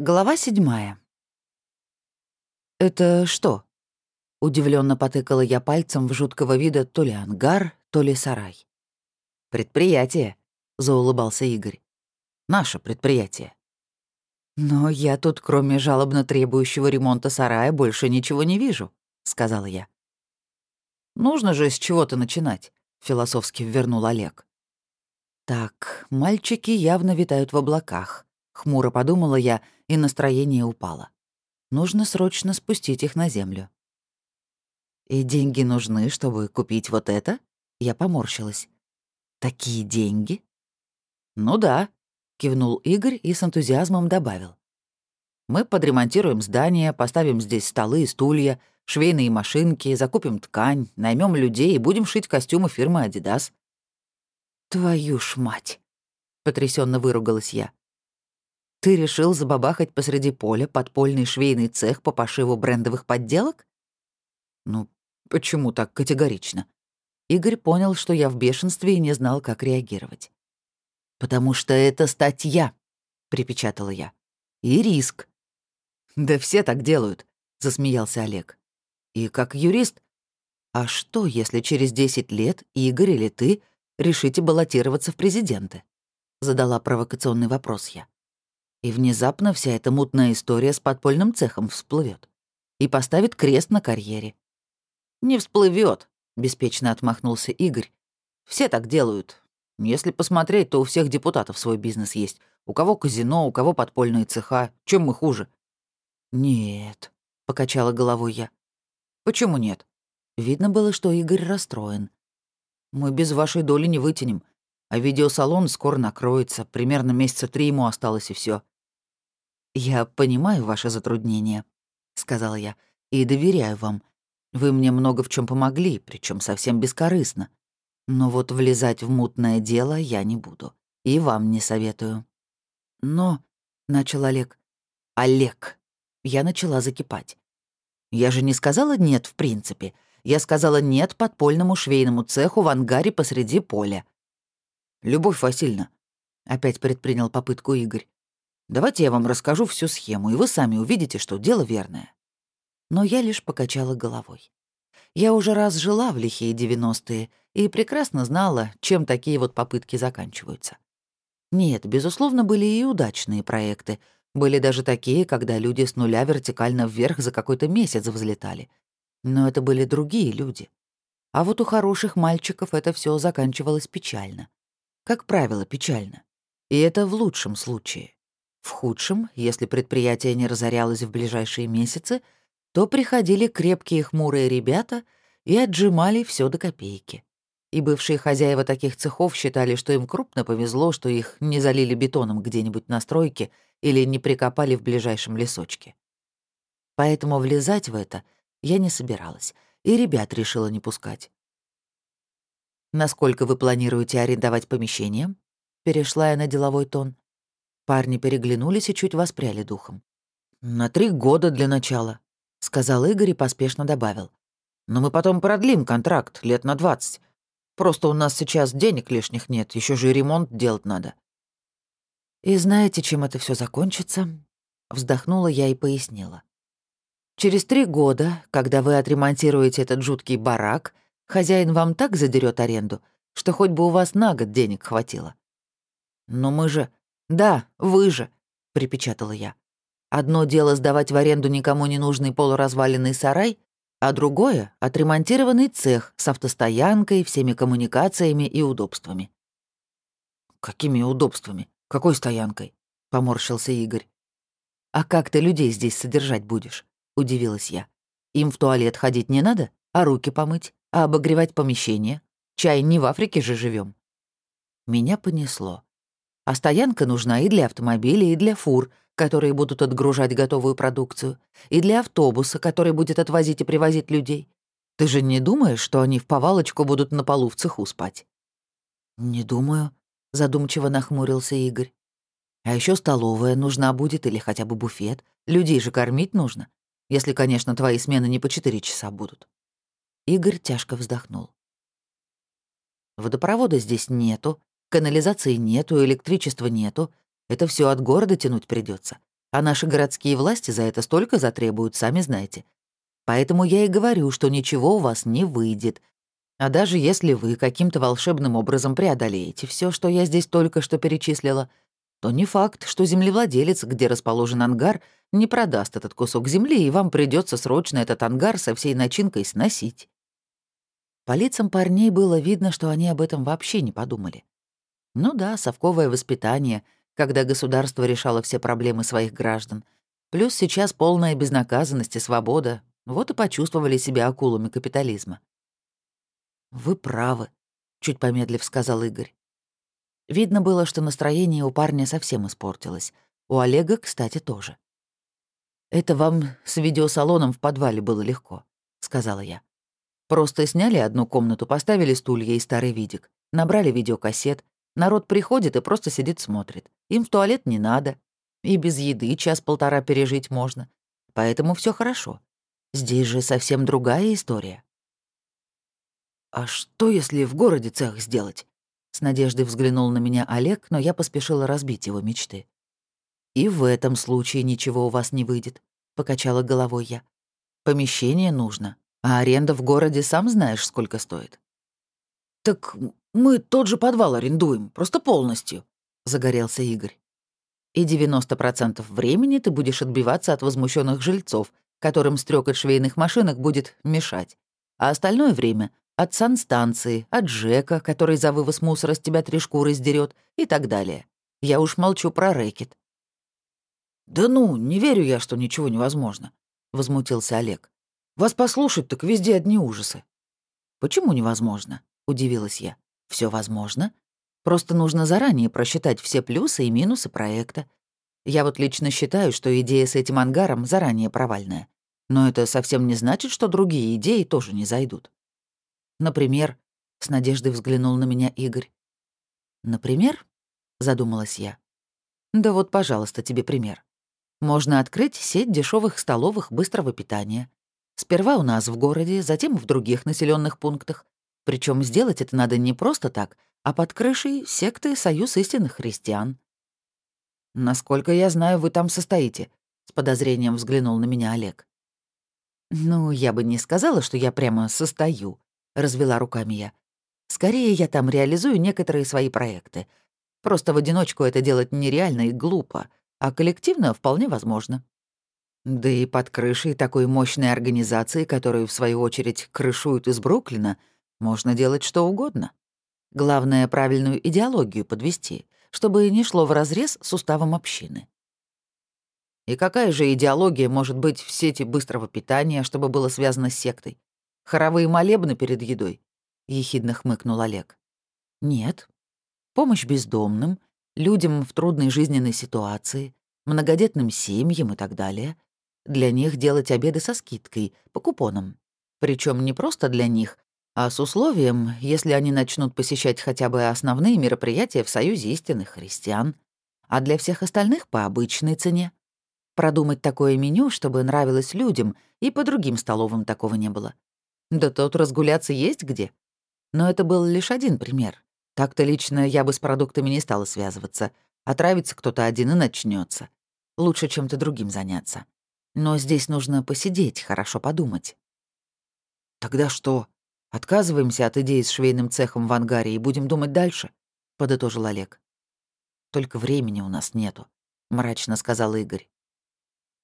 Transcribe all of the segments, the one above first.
Глава седьмая. «Это что?» Удивленно потыкала я пальцем в жуткого вида то ли ангар, то ли сарай. «Предприятие», — заулыбался Игорь. «Наше предприятие». «Но я тут, кроме жалобно требующего ремонта сарая, больше ничего не вижу», — сказала я. «Нужно же с чего-то начинать», — философски вернул Олег. «Так, мальчики явно витают в облаках», — хмуро подумала я, и настроение упало. Нужно срочно спустить их на землю. «И деньги нужны, чтобы купить вот это?» Я поморщилась. «Такие деньги?» «Ну да», — кивнул Игорь и с энтузиазмом добавил. «Мы подремонтируем здание, поставим здесь столы и стулья, швейные машинки, закупим ткань, наймем людей и будем шить костюмы фирмы Adidas». «Твою ж мать!» — потрясенно выругалась я. «Ты решил забабахать посреди поля подпольный швейный цех по пошиву брендовых подделок?» «Ну, почему так категорично?» Игорь понял, что я в бешенстве и не знал, как реагировать. «Потому что это статья», — припечатала я. «И риск». «Да все так делают», — засмеялся Олег. «И как юрист...» «А что, если через 10 лет Игорь или ты решите баллотироваться в президенты?» Задала провокационный вопрос я. И внезапно вся эта мутная история с подпольным цехом всплывет и поставит крест на карьере. «Не всплывет, беспечно отмахнулся Игорь. «Все так делают. Если посмотреть, то у всех депутатов свой бизнес есть. У кого казино, у кого подпольные цеха. Чем мы хуже?» «Нет», — покачала головой я. «Почему нет?» Видно было, что Игорь расстроен. «Мы без вашей доли не вытянем. А видеосалон скоро накроется, примерно месяца три ему осталось и все. «Я понимаю ваши затруднения», — сказала я, — «и доверяю вам. Вы мне много в чем помогли, причем совсем бескорыстно. Но вот влезать в мутное дело я не буду. И вам не советую». «Но...» — начал Олег. «Олег!» Я начала закипать. «Я же не сказала «нет» в принципе. Я сказала «нет» подпольному швейному цеху в ангаре посреди поля. «Любовь Васильевна», — опять предпринял попытку Игорь, «давайте я вам расскажу всю схему, и вы сами увидите, что дело верное». Но я лишь покачала головой. Я уже раз жила в лихие девяностые и прекрасно знала, чем такие вот попытки заканчиваются. Нет, безусловно, были и удачные проекты. Были даже такие, когда люди с нуля вертикально вверх за какой-то месяц взлетали. Но это были другие люди. А вот у хороших мальчиков это все заканчивалось печально как правило, печально. И это в лучшем случае. В худшем, если предприятие не разорялось в ближайшие месяцы, то приходили крепкие хмурые ребята и отжимали все до копейки. И бывшие хозяева таких цехов считали, что им крупно повезло, что их не залили бетоном где-нибудь на стройке или не прикопали в ближайшем лесочке. Поэтому влезать в это я не собиралась, и ребят решила не пускать. «Насколько вы планируете арендовать помещение?» Перешла я на деловой тон. Парни переглянулись и чуть воспряли духом. «На три года для начала», — сказал Игорь и поспешно добавил. «Но мы потом продлим контракт лет на двадцать. Просто у нас сейчас денег лишних нет, еще же и ремонт делать надо». «И знаете, чем это все закончится?» Вздохнула я и пояснила. «Через три года, когда вы отремонтируете этот жуткий барак, — Хозяин вам так задерет аренду, что хоть бы у вас на год денег хватило. Но мы же... Да, вы же, припечатала я. Одно дело сдавать в аренду никому не нужный полуразваленный сарай, а другое — отремонтированный цех с автостоянкой, всеми коммуникациями и удобствами. «Какими удобствами? Какой стоянкой?» — поморщился Игорь. «А как ты людей здесь содержать будешь?» — удивилась я. «Им в туалет ходить не надо, а руки помыть?» А обогревать помещение? Чай не в Африке же живем. Меня понесло. А стоянка нужна и для автомобилей, и для фур, которые будут отгружать готовую продукцию, и для автобуса, который будет отвозить и привозить людей. Ты же не думаешь, что они в повалочку будут на полу в цеху спать? Не думаю, задумчиво нахмурился Игорь. А еще столовая нужна будет или хотя бы буфет. Людей же кормить нужно. Если, конечно, твои смены не по четыре часа будут. Игорь тяжко вздохнул. Водопровода здесь нету, канализации нету, электричества нету. Это все от города тянуть придется. А наши городские власти за это столько затребуют, сами знаете. Поэтому я и говорю, что ничего у вас не выйдет. А даже если вы каким-то волшебным образом преодолеете все, что я здесь только что перечислила, то не факт, что землевладелец, где расположен ангар, не продаст этот кусок земли, и вам придется срочно этот ангар со всей начинкой сносить. По лицам парней было видно, что они об этом вообще не подумали. Ну да, совковое воспитание, когда государство решало все проблемы своих граждан. Плюс сейчас полная безнаказанность и свобода. Вот и почувствовали себя акулами капитализма. «Вы правы», — чуть помедлив сказал Игорь. Видно было, что настроение у парня совсем испортилось. У Олега, кстати, тоже. «Это вам с видеосалоном в подвале было легко», — сказала я. «Просто сняли одну комнату, поставили стулья и старый видик, набрали видеокассет. Народ приходит и просто сидит смотрит. Им в туалет не надо. И без еды час-полтора пережить можно. Поэтому все хорошо. Здесь же совсем другая история». «А что, если в городе цех сделать?» С надеждой взглянул на меня Олег, но я поспешила разбить его мечты. «И в этом случае ничего у вас не выйдет», — покачала головой я. «Помещение нужно, а аренда в городе сам знаешь, сколько стоит». «Так мы тот же подвал арендуем, просто полностью», — загорелся Игорь. «И 90% времени ты будешь отбиваться от возмущенных жильцов, которым стрёкот швейных машинок будет мешать, а остальное время от санстанции, от ЖЭКа, который за вывоз мусора с тебя три шкуры сдерет, и так далее. Я уж молчу про рэкет. «Да ну, не верю я, что ничего невозможно», — возмутился Олег. «Вас послушать, так везде одни ужасы». «Почему невозможно?» — удивилась я. Все возможно. Просто нужно заранее просчитать все плюсы и минусы проекта. Я вот лично считаю, что идея с этим ангаром заранее провальная. Но это совсем не значит, что другие идеи тоже не зайдут. Например, с надеждой взглянул на меня Игорь. Например, задумалась я. Да вот, пожалуйста, тебе пример. Можно открыть сеть дешевых столовых быстрого питания. Сперва у нас в городе, затем в других населенных пунктах. Причем сделать это надо не просто так, а под крышей секты Союз истинных христиан. Насколько я знаю, вы там состоите, с подозрением взглянул на меня Олег. Ну, я бы не сказала, что я прямо состою, развела руками я. Скорее, я там реализую некоторые свои проекты. Просто в одиночку это делать нереально и глупо, а коллективно вполне возможно. Да и под крышей такой мощной организации, которую, в свою очередь, крышуют из Бруклина, можно делать что угодно. Главное, правильную идеологию подвести, чтобы не шло вразрез с уставом общины. И какая же идеология может быть в сети быстрого питания, чтобы было связано с сектой? Хоровые молебны перед едой?» — ехидно хмыкнул Олег. «Нет. Помощь бездомным, людям в трудной жизненной ситуации, многодетным семьям и так далее. Для них делать обеды со скидкой, по купонам. Причем не просто для них, а с условием, если они начнут посещать хотя бы основные мероприятия в Союзе истинных христиан, а для всех остальных по обычной цене. Продумать такое меню, чтобы нравилось людям, и по другим столовым такого не было. Да тут разгуляться есть где. Но это был лишь один пример. Так-то лично я бы с продуктами не стала связываться. Отравится кто-то один и начнется. Лучше чем-то другим заняться. Но здесь нужно посидеть, хорошо подумать. «Тогда что? Отказываемся от идеи с швейным цехом в ангаре и будем думать дальше?» — подытожил Олег. «Только времени у нас нету», — мрачно сказал Игорь.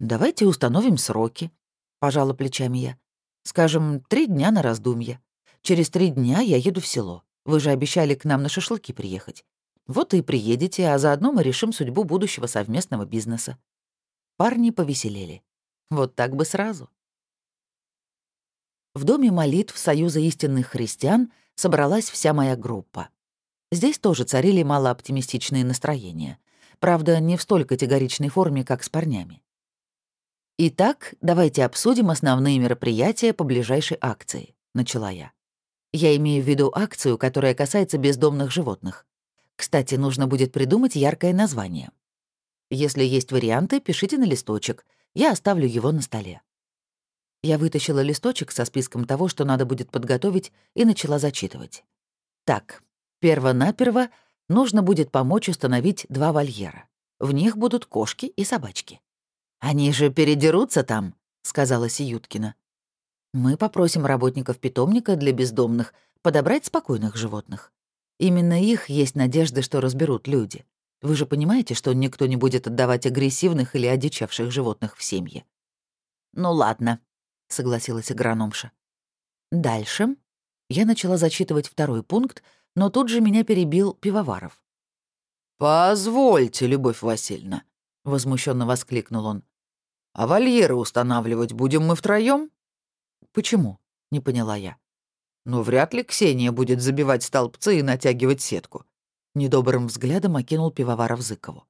«Давайте установим сроки», — пожала плечами я. Скажем, три дня на раздумье. Через три дня я еду в село. Вы же обещали к нам на шашлыки приехать. Вот и приедете, а заодно мы решим судьбу будущего совместного бизнеса. Парни повеселели. Вот так бы сразу. В доме молитв Союза истинных христиан собралась вся моя группа. Здесь тоже царили малооптимистичные настроения. Правда, не в столь категоричной форме, как с парнями. «Итак, давайте обсудим основные мероприятия по ближайшей акции», — начала я. Я имею в виду акцию, которая касается бездомных животных. Кстати, нужно будет придумать яркое название. Если есть варианты, пишите на листочек. Я оставлю его на столе. Я вытащила листочек со списком того, что надо будет подготовить, и начала зачитывать. Так, перво-наперво нужно будет помочь установить два вольера. В них будут кошки и собачки. «Они же передерутся там», — сказала Сиюткина. «Мы попросим работников питомника для бездомных подобрать спокойных животных. Именно их есть надежда, что разберут люди. Вы же понимаете, что никто не будет отдавать агрессивных или одичавших животных в семьи?» «Ну ладно», — согласилась агрономша. Дальше я начала зачитывать второй пункт, но тут же меня перебил Пивоваров. «Позвольте, Любовь Васильевна», — возмущенно воскликнул он. «А вольеры устанавливать будем мы втроем? «Почему?» — не поняла я. «Ну, вряд ли Ксения будет забивать столбцы и натягивать сетку». Недобрым взглядом окинул пивоваров Зыкову.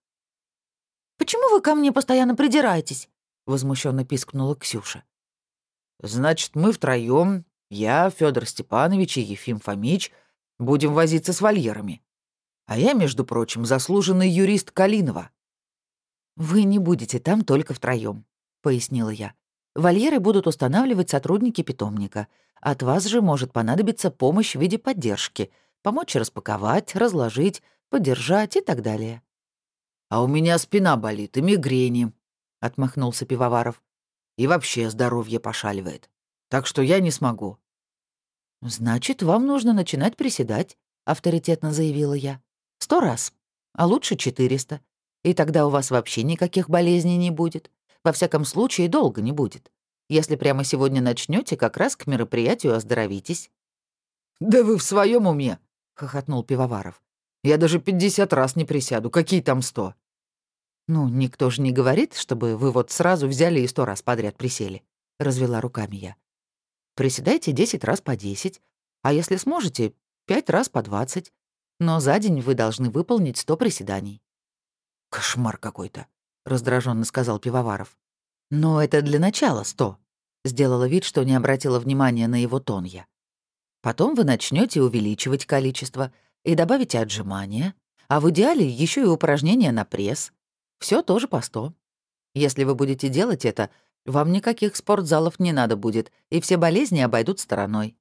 «Почему вы ко мне постоянно придираетесь?» — возмущенно пискнула Ксюша. «Значит, мы втроем, я, Федор Степанович и Ефим Фомич, будем возиться с вольерами. А я, между прочим, заслуженный юрист Калинова». «Вы не будете там только втроем, пояснила я. «Вольеры будут устанавливать сотрудники питомника. От вас же может понадобиться помощь в виде поддержки, помочь распаковать, разложить, поддержать и так далее». «А у меня спина болит и мигрени», — отмахнулся Пивоваров. «И вообще здоровье пошаливает. Так что я не смогу». «Значит, вам нужно начинать приседать», — авторитетно заявила я. «Сто раз, а лучше четыреста. И тогда у вас вообще никаких болезней не будет. Во всяком случае, долго не будет. Если прямо сегодня начнете, как раз к мероприятию оздоровитесь». «Да вы в своем уме!» — хохотнул Пивоваров. «Я даже пятьдесят раз не присяду. Какие там сто?» «Ну, никто же не говорит, чтобы вы вот сразу взяли и сто раз подряд присели», — развела руками я. «Приседайте десять раз по десять, а если сможете, пять раз по двадцать. Но за день вы должны выполнить сто приседаний». «Кошмар какой-то», — раздраженно сказал Пивоваров. «Но это для начала сто», — сделала вид, что не обратила внимания на его тон я. Потом вы начнете увеличивать количество и добавите отжимания, а в идеале еще и упражнения на пресс. Все тоже по сто. Если вы будете делать это, вам никаких спортзалов не надо будет, и все болезни обойдут стороной.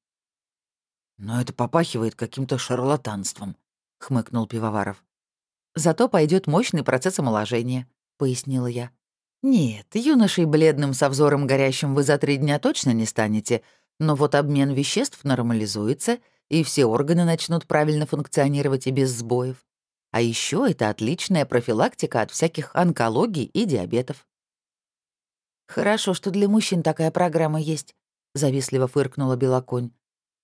«Но это попахивает каким-то шарлатанством», — хмыкнул Пивоваров. «Зато пойдет мощный процесс омоложения», — пояснила я. «Нет, юношей бледным со взором горящим вы за три дня точно не станете, но вот обмен веществ нормализуется, и все органы начнут правильно функционировать и без сбоев. А еще это отличная профилактика от всяких онкологий и диабетов. «Хорошо, что для мужчин такая программа есть», — завистливо фыркнула Белоконь.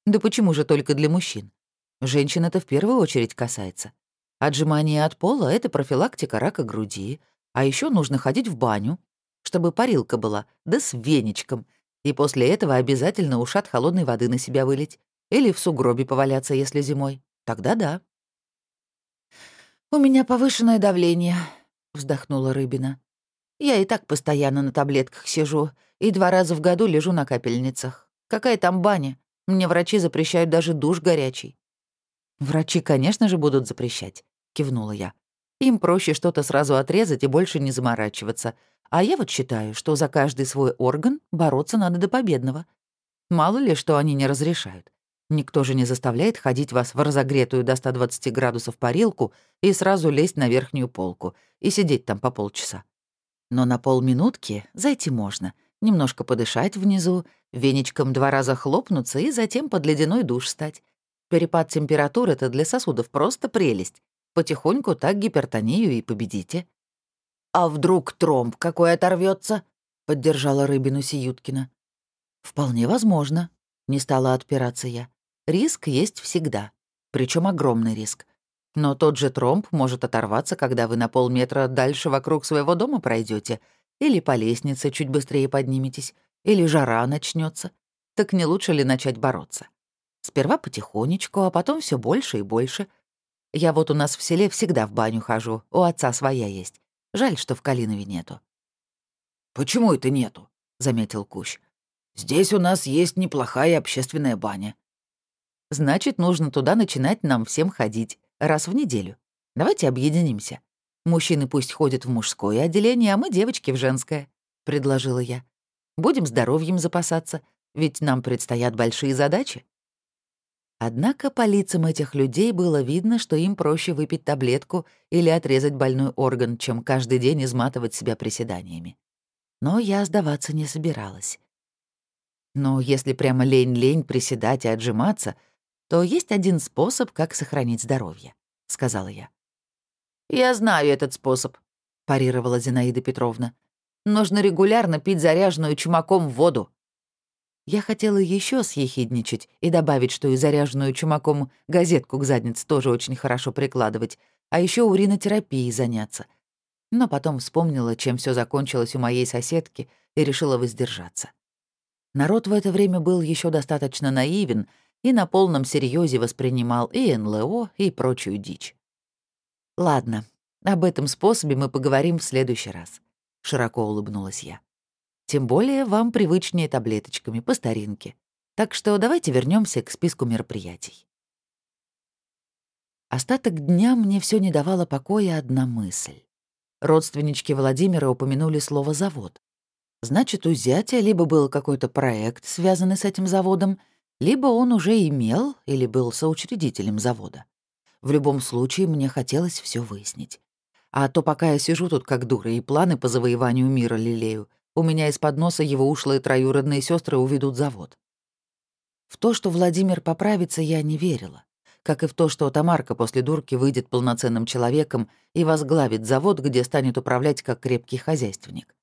«Да почему же только для мужчин? Женщин это в первую очередь касается. Отжимание от пола — это профилактика рака груди, а еще нужно ходить в баню, чтобы парилка была, да с веничком — и после этого обязательно ушат холодной воды на себя вылить. Или в сугробе поваляться, если зимой. Тогда да. «У меня повышенное давление», — вздохнула Рыбина. «Я и так постоянно на таблетках сижу, и два раза в году лежу на капельницах. Какая там баня? Мне врачи запрещают даже душ горячий». «Врачи, конечно же, будут запрещать», — кивнула я. «Им проще что-то сразу отрезать и больше не заморачиваться, а я вот считаю, что за каждый свой орган бороться надо до победного. Мало ли, что они не разрешают. Никто же не заставляет ходить вас в разогретую до 120 градусов парилку и сразу лезть на верхнюю полку и сидеть там по полчаса. Но на полминутки зайти можно, немножко подышать внизу, веничком два раза хлопнуться и затем под ледяной душ стать. Перепад температуры — это для сосудов просто прелесть. Потихоньку так гипертонию и победите. «А вдруг тромб какой оторвется? поддержала Рыбину Сиюткина. «Вполне возможно», — не стала отпираться я. «Риск есть всегда, причем огромный риск. Но тот же тромб может оторваться, когда вы на полметра дальше вокруг своего дома пройдете, или по лестнице чуть быстрее подниметесь, или жара начнется. Так не лучше ли начать бороться? Сперва потихонечку, а потом все больше и больше. Я вот у нас в селе всегда в баню хожу, у отца своя есть. Жаль, что в Калинове нету». «Почему это нету?» — заметил Кущ. «Здесь у нас есть неплохая общественная баня». «Значит, нужно туда начинать нам всем ходить, раз в неделю. Давайте объединимся. Мужчины пусть ходят в мужское отделение, а мы девочки в женское», — предложила я. «Будем здоровьем запасаться, ведь нам предстоят большие задачи». Однако по лицам этих людей было видно, что им проще выпить таблетку или отрезать больной орган, чем каждый день изматывать себя приседаниями. Но я сдаваться не собиралась. Но если прямо лень-лень приседать и отжиматься, то есть один способ, как сохранить здоровье, — сказала я. «Я знаю этот способ», — парировала Зинаида Петровна. «Нужно регулярно пить заряженную чумаком воду». Я хотела еще съехидничать и добавить, что и заряженную чумаком газетку к заднице тоже очень хорошо прикладывать, а еще уринотерапией заняться. Но потом вспомнила, чем все закончилось у моей соседки, и решила воздержаться. Народ в это время был еще достаточно наивен и на полном серьезе воспринимал и НЛО, и прочую дичь. «Ладно, об этом способе мы поговорим в следующий раз», — широко улыбнулась я. «Тем более вам привычнее таблеточками, по старинке. Так что давайте вернемся к списку мероприятий». Остаток дня мне все не давала покоя одна мысль. Родственнички Владимира упомянули слово «завод». Значит, у зятя либо был какой-то проект, связанный с этим заводом, либо он уже имел или был соучредителем завода. В любом случае, мне хотелось все выяснить. А то пока я сижу тут как дура и планы по завоеванию мира лелею, у меня из-под носа его ушлые троюродные сестры уведут завод. В то, что Владимир поправится, я не верила как и в то, что Тамарка после дурки выйдет полноценным человеком и возглавит завод, где станет управлять как крепкий хозяйственник.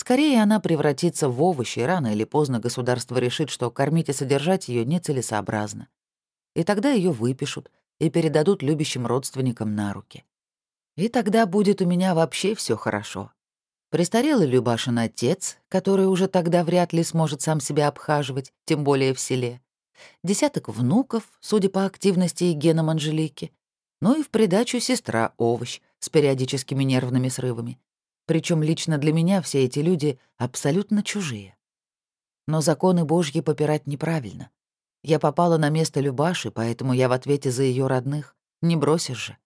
Скорее, она превратится в овощи, рано или поздно государство решит, что кормить и содержать ее нецелесообразно. И тогда ее выпишут и передадут любящим родственникам на руки. И тогда будет у меня вообще все хорошо. Престарелый Любашин отец, который уже тогда вряд ли сможет сам себя обхаживать, тем более в селе десяток внуков, судя по активности и генам Анжелики, ну и в придачу сестра овощ с периодическими нервными срывами. Причем лично для меня все эти люди абсолютно чужие. Но законы Божьи попирать неправильно. Я попала на место Любаши, поэтому я в ответе за ее родных. Не бросишь же.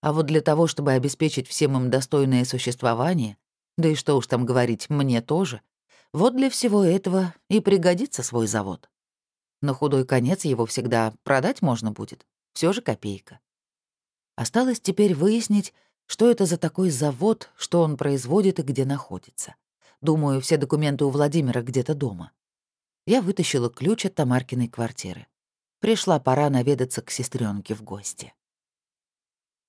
А вот для того, чтобы обеспечить всем им достойное существование, да и что уж там говорить, мне тоже, вот для всего этого и пригодится свой завод. На худой конец его всегда продать можно будет. Все же копейка. Осталось теперь выяснить, что это за такой завод, что он производит и где находится. Думаю, все документы у Владимира где-то дома. Я вытащила ключ от Тамаркиной квартиры. Пришла пора наведаться к сестренке в гости.